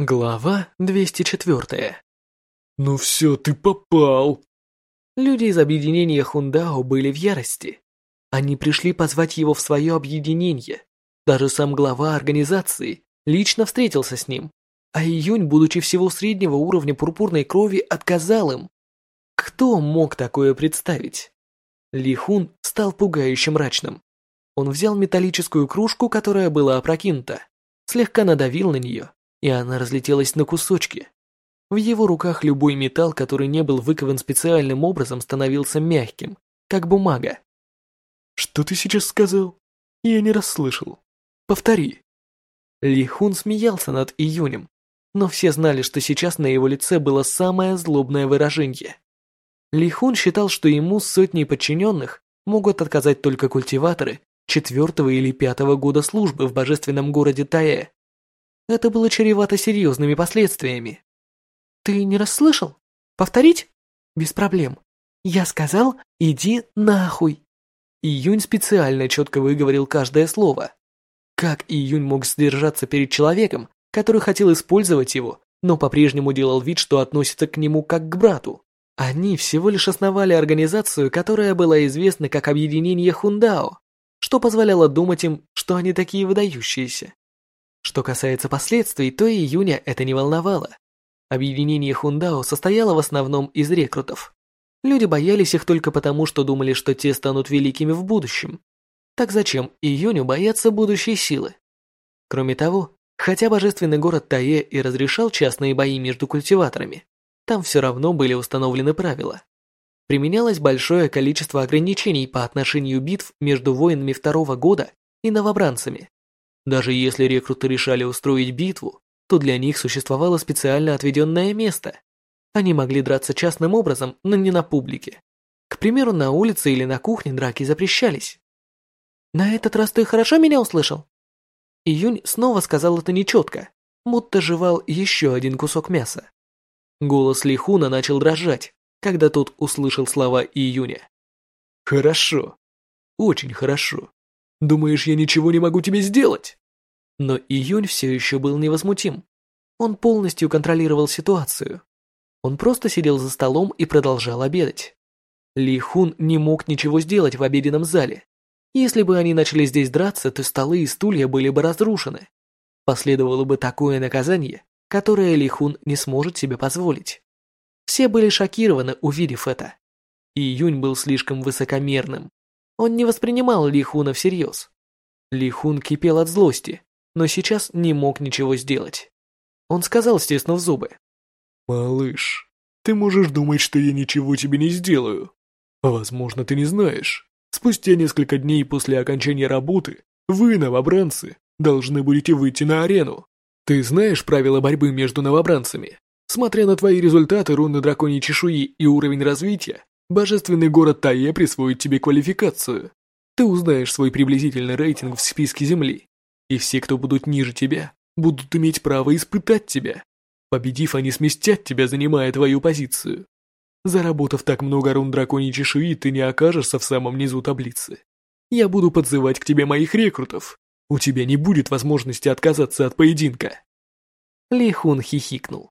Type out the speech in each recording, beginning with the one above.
Глава 204. «Ну все, ты попал!» Люди из объединения Хундао были в ярости. Они пришли позвать его в свое объединение. Даже сам глава организации лично встретился с ним. А Июнь, будучи всего среднего уровня пурпурной крови, отказал им. Кто мог такое представить? Ли Хун стал пугающе мрачным. Он взял металлическую кружку, которая была опрокинута, слегка надавил на нее и она разлетелась на кусочки. В его руках любой металл, который не был выкован специальным образом, становился мягким, как бумага. «Что ты сейчас сказал? Я не расслышал. Повтори». Ли Хун смеялся над Июнем, но все знали, что сейчас на его лице было самое злобное выражение. Ли Хун считал, что ему с сотней подчиненных могут отказать только культиваторы четвертого или пятого года службы в божественном городе Таэ. Это было чревато серьезными последствиями. Ты не расслышал? Повторить? Без проблем. Я сказал, иди нахуй. Июнь специально четко выговорил каждое слово. Как Июнь мог сдержаться перед человеком, который хотел использовать его, но по-прежнему делал вид, что относится к нему как к брату? Они всего лишь основали организацию, которая была известна как Объединение Хундао, что позволяло думать им, что они такие выдающиеся. Что касается последствий, то июня это не волновало. Объединение Хундао состояло в основном из рекрутов. Люди боялись их только потому, что думали, что те станут великими в будущем. Так зачем июню бояться будущей силы? Кроме того, хотя божественный город Тае и разрешал частные бои между культиваторами, там все равно были установлены правила. Применялось большое количество ограничений по отношению битв между воинами второго года и новобранцами. Даже если рекруты решали устроить битву, то для них существовало специально отведенное место. Они могли драться частным образом, но не на публике. К примеру, на улице или на кухне драки запрещались. «На этот раз ты хорошо меня услышал?» Июнь снова сказал это нечетко, будто жевал еще один кусок мяса. Голос Лихуна начал дрожать, когда тот услышал слова Июня. «Хорошо. Очень хорошо. Думаешь, я ничего не могу тебе сделать?» Но Июнь все еще был невозмутим. Он полностью контролировал ситуацию. Он просто сидел за столом и продолжал обедать. Ли Хун не мог ничего сделать в обеденном зале. Если бы они начали здесь драться, то столы и стулья были бы разрушены. Последовало бы такое наказание, которое Ли Хун не сможет себе позволить. Все были шокированы, увидев это. Июнь был слишком высокомерным. Он не воспринимал Ли Хуна всерьез. Ли Хун кипел от злости, но сейчас не мог ничего сделать. Он сказал, стиснув зубы. «Малыш, ты можешь думать, что я ничего тебе не сделаю. Возможно, ты не знаешь. Спустя несколько дней после окончания работы вы, новобранцы, должны будете выйти на арену. Ты знаешь правила борьбы между новобранцами? Смотря на твои результаты руны драконьей чешуи и уровень развития, божественный город Тае присвоит тебе квалификацию. Ты узнаешь свой приблизительный рейтинг в списке Земли и все, кто будут ниже тебя, будут иметь право испытать тебя. Победив, они сместят тебя, занимая твою позицию. Заработав так много рун драконьей чешуи, ты не окажешься в самом низу таблицы. Я буду подзывать к тебе моих рекрутов. У тебя не будет возможности отказаться от поединка. Ли Хун хихикнул.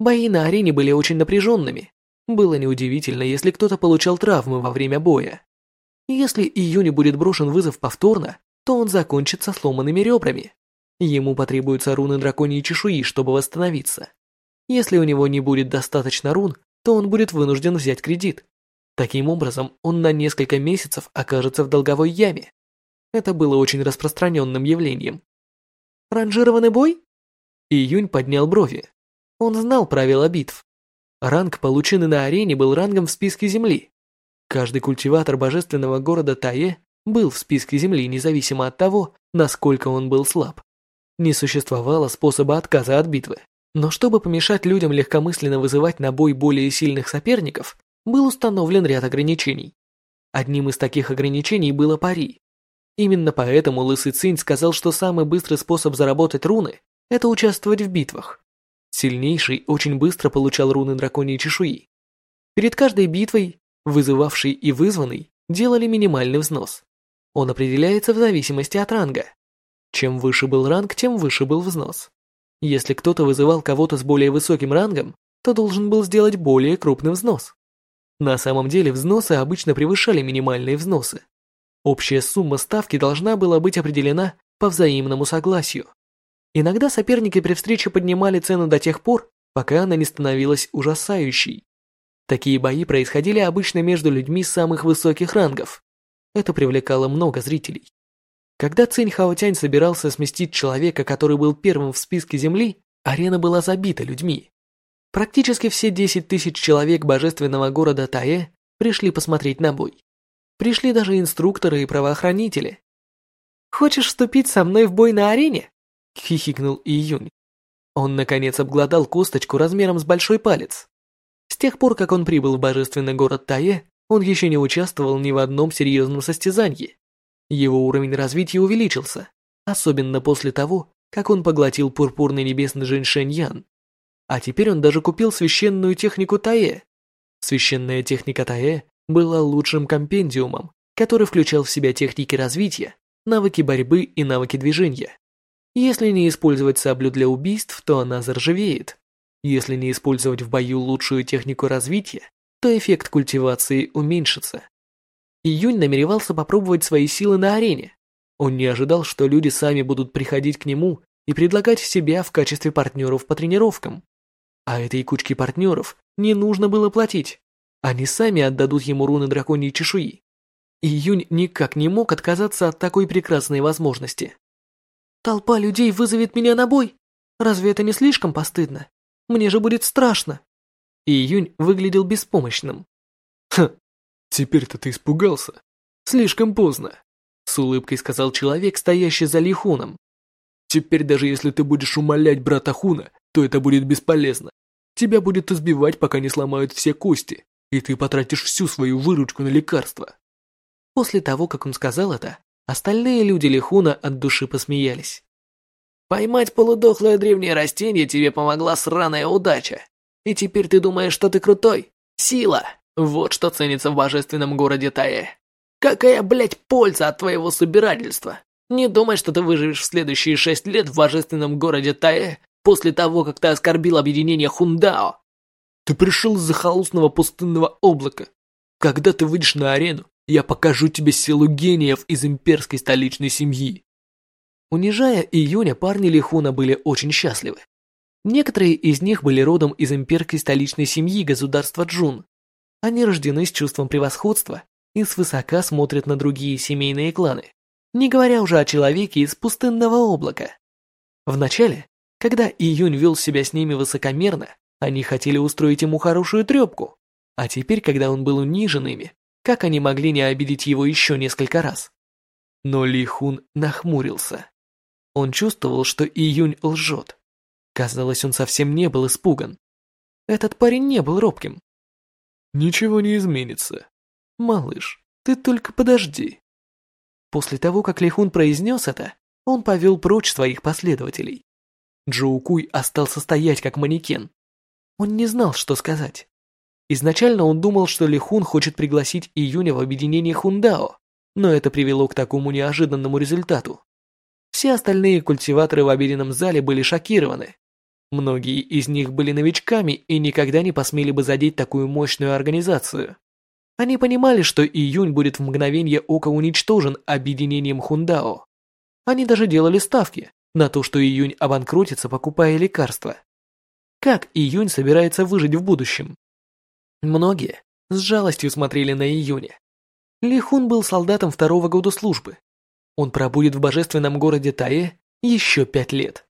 Бои на арене были очень напряженными. Было неудивительно, если кто-то получал травмы во время боя. Если Июни будет брошен вызов повторно, то он закончится сломанными ребрами. Ему потребуются руны драконьей чешуи, чтобы восстановиться. Если у него не будет достаточно рун, то он будет вынужден взять кредит. Таким образом, он на несколько месяцев окажется в долговой яме. Это было очень распространенным явлением. Ранжированный бой? Июнь поднял брови. Он знал правила битв. Ранг, полученный на арене, был рангом в списке земли. Каждый культиватор божественного города Тае был в списке Земли независимо от того, насколько он был слаб. Не существовало способа отказа от битвы. Но чтобы помешать людям легкомысленно вызывать на бой более сильных соперников, был установлен ряд ограничений. Одним из таких ограничений было пари. Именно поэтому Лысый Цинь сказал, что самый быстрый способ заработать руны – это участвовать в битвах. Сильнейший очень быстро получал руны драконьей чешуи. Перед каждой битвой, вызывавший и вызванный, делали минимальный взнос. Он определяется в зависимости от ранга. Чем выше был ранг, тем выше был взнос. Если кто-то вызывал кого-то с более высоким рангом, то должен был сделать более крупный взнос. На самом деле взносы обычно превышали минимальные взносы. Общая сумма ставки должна была быть определена по взаимному согласию. Иногда соперники при встрече поднимали цену до тех пор, пока она не становилась ужасающей. Такие бои происходили обычно между людьми самых высоких рангов. Это привлекало много зрителей. Когда Цинь Хаотянь собирался сместить человека, который был первым в списке Земли, арена была забита людьми. Практически все 10 тысяч человек божественного города Таэ пришли посмотреть на бой. Пришли даже инструкторы и правоохранители. «Хочешь вступить со мной в бой на арене?» — хихикнул Июнь. Он, наконец, обглодал косточку размером с большой палец. С тех пор, как он прибыл в божественный город Тае, он еще не участвовал ни в одном серьезном состязании. Его уровень развития увеличился, особенно после того, как он поглотил пурпурный небесный женьшень Ян. А теперь он даже купил священную технику Тае. Священная техника Тае была лучшим компендиумом, который включал в себя техники развития, навыки борьбы и навыки движения. Если не использовать саблю для убийств, то она заржавеет. Если не использовать в бою лучшую технику развития, то эффект культивации уменьшится. Июнь намеревался попробовать свои силы на арене. Он не ожидал, что люди сами будут приходить к нему и предлагать себя в качестве партнеров по тренировкам. А этой кучке партнеров не нужно было платить. Они сами отдадут ему руны драконьей чешуи. Июнь никак не мог отказаться от такой прекрасной возможности. «Толпа людей вызовет меня на бой? Разве это не слишком постыдно? Мне же будет страшно!» Июнь выглядел беспомощным. «Хм, теперь-то ты испугался? Слишком поздно!» С улыбкой сказал человек, стоящий за Лихуном. «Теперь даже если ты будешь умолять брата Хуна, то это будет бесполезно. Тебя будет избивать, пока не сломают все кости, и ты потратишь всю свою выручку на лекарства». После того, как он сказал это, остальные люди Лихуна от души посмеялись. «Поймать полудохлое древнее растение тебе помогла сраная удача. И теперь ты думаешь, что ты крутой? Сила! Вот что ценится в божественном городе Тае. Какая, блядь, польза от твоего собирательства? Не думай, что ты выживешь в следующие шесть лет в божественном городе Тае после того, как ты оскорбил объединение Хундао. Ты пришел из захолустного пустынного облака. Когда ты выйдешь на арену, я покажу тебе силу гениев из имперской столичной семьи. Унижая июня, парни Лихуна были очень счастливы. Некоторые из них были родом из имперской столичной семьи государства Джун. Они рождены с чувством превосходства и свысока смотрят на другие семейные кланы, не говоря уже о человеке из пустынного облака. Вначале, когда Июнь вел себя с ними высокомерно, они хотели устроить ему хорошую трепку, а теперь, когда он был унижен ими, как они могли не обидеть его еще несколько раз? Но Ли Хун нахмурился. Он чувствовал, что Июнь лжет. Казалось, он совсем не был испуган. Этот парень не был робким. «Ничего не изменится. Малыш, ты только подожди». После того, как Лихун произнес это, он повел прочь своих последователей. Джоу Куй остался стоять как манекен. Он не знал, что сказать. Изначально он думал, что Лихун хочет пригласить Июня в объединение Хундао, но это привело к такому неожиданному результату. Все остальные культиваторы в обеденном зале были шокированы. Многие из них были новичками и никогда не посмели бы задеть такую мощную организацию. Они понимали, что июнь будет в мгновение ока уничтожен объединением Хундао. Они даже делали ставки на то, что июнь обанкротится, покупая лекарства. Как июнь собирается выжить в будущем? Многие с жалостью смотрели на июня. Лихун был солдатом второго года службы. Он пробудет в божественном городе Тае еще пять лет.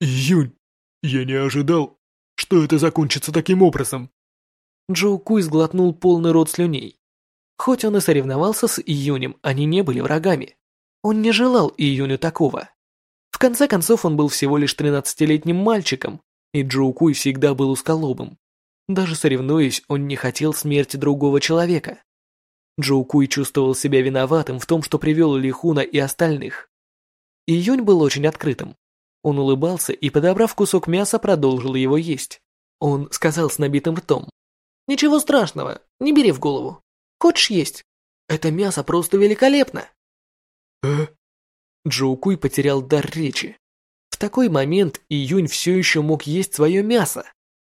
И... Июнь, я не ожидал, что это закончится таким образом. Джоу Куй сглотнул полный рот слюней. Хоть он и соревновался с Июнем, они не были врагами. Он не желал Июню такого. В конце концов, он был всего лишь 13-летним мальчиком, и Джоу Куй всегда был усколобым. Даже соревнуясь, он не хотел смерти другого человека. Джоу Куй чувствовал себя виноватым в том, что привел Лихуна и остальных. Июнь был очень открытым. Он улыбался и, подобрав кусок мяса, продолжил его есть. Он сказал с набитым ртом. Ничего страшного, не бери в голову. Хочешь есть? Это мясо просто великолепно. Э? Джоу Куй потерял дар речи. В такой момент Июнь все еще мог есть свое мясо.